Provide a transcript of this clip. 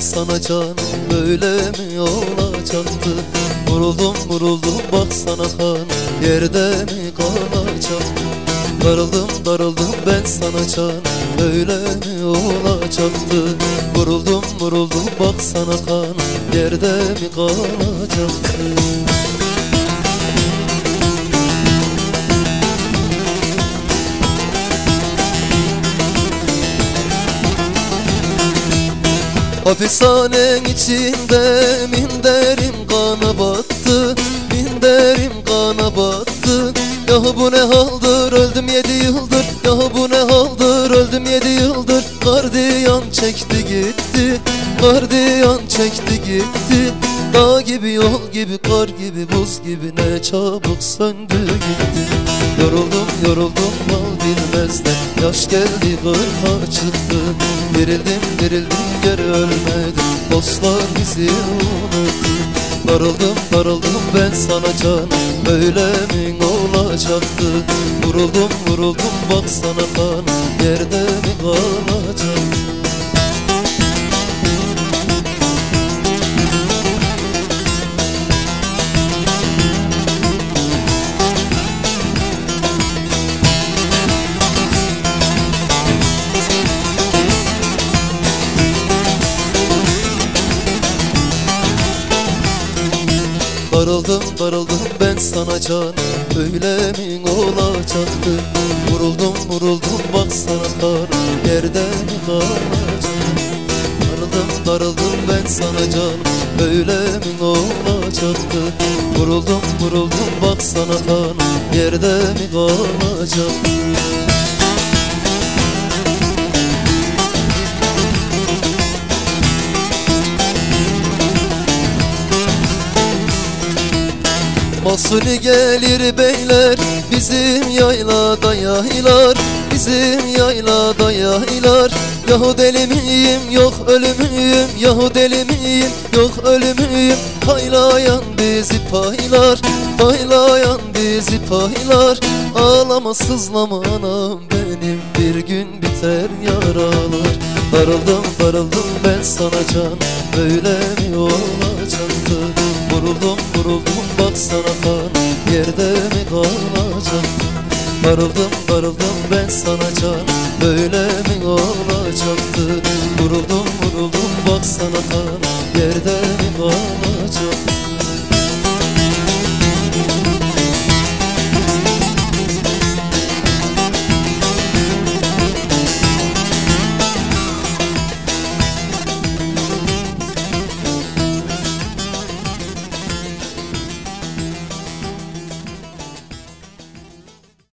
sana canım böyle mi olacaktı Vuruldum vuruldum baksana kan. Yerde mi kalacaktı Darıldım darıldım ben sana can. Böyle mi olacaktı Vuruldum vuruldum baksana kan. Yerde mi kalacaktı Hapishanen içinde minderim kana battı Minderim kana battı. Ya bu ne haldır öldüm yedi yıldır. Ya bu ne haldır öldüm yedi yıldır. Gardiyan çekti gitti Gardiyan çekti gitti. Dağ gibi yol gibi kar gibi buz gibi Ne çabuk söndü gitti. Yoruldum yoruldum mal bilmezden Yaş geldi kırka çıktı Dirildim dirildim geri ölmedim. Dostlar bizi unuttu Darıldım darıldım ben sana canım. Böyle mi olacaktı? Vuruldum vuruldum baksana kanım. Yerde mi kalacaktı Darıldım darıldım ben sana can. Öyle mi olacaktı Vuruldum vuruldum baksana kar. Yerde mi kalacaktı Darıldım darıldım ben sana can. Öyle mi olacaktı Vuruldum vuruldum baksana kan. Yerde mi kalacaktı Masuni gelir beyler bizim yaylada yaylar Bizim yaylada yaylar. Yahu deli miyim? Yok ölümüyüm Yahu deli miyim? Yok ölümüyüm Paylayan bizi paylar Paylayan bizi paylar. Ağlama sızlama anam benim Bir gün biter yaralar. Darıldım darıldım ben sana can Böyle mi olacaktı Vuruldum vuruldum baksana kan. Yerde mi kalacaktı Darıldım darıldım ben sana can. Böyle mi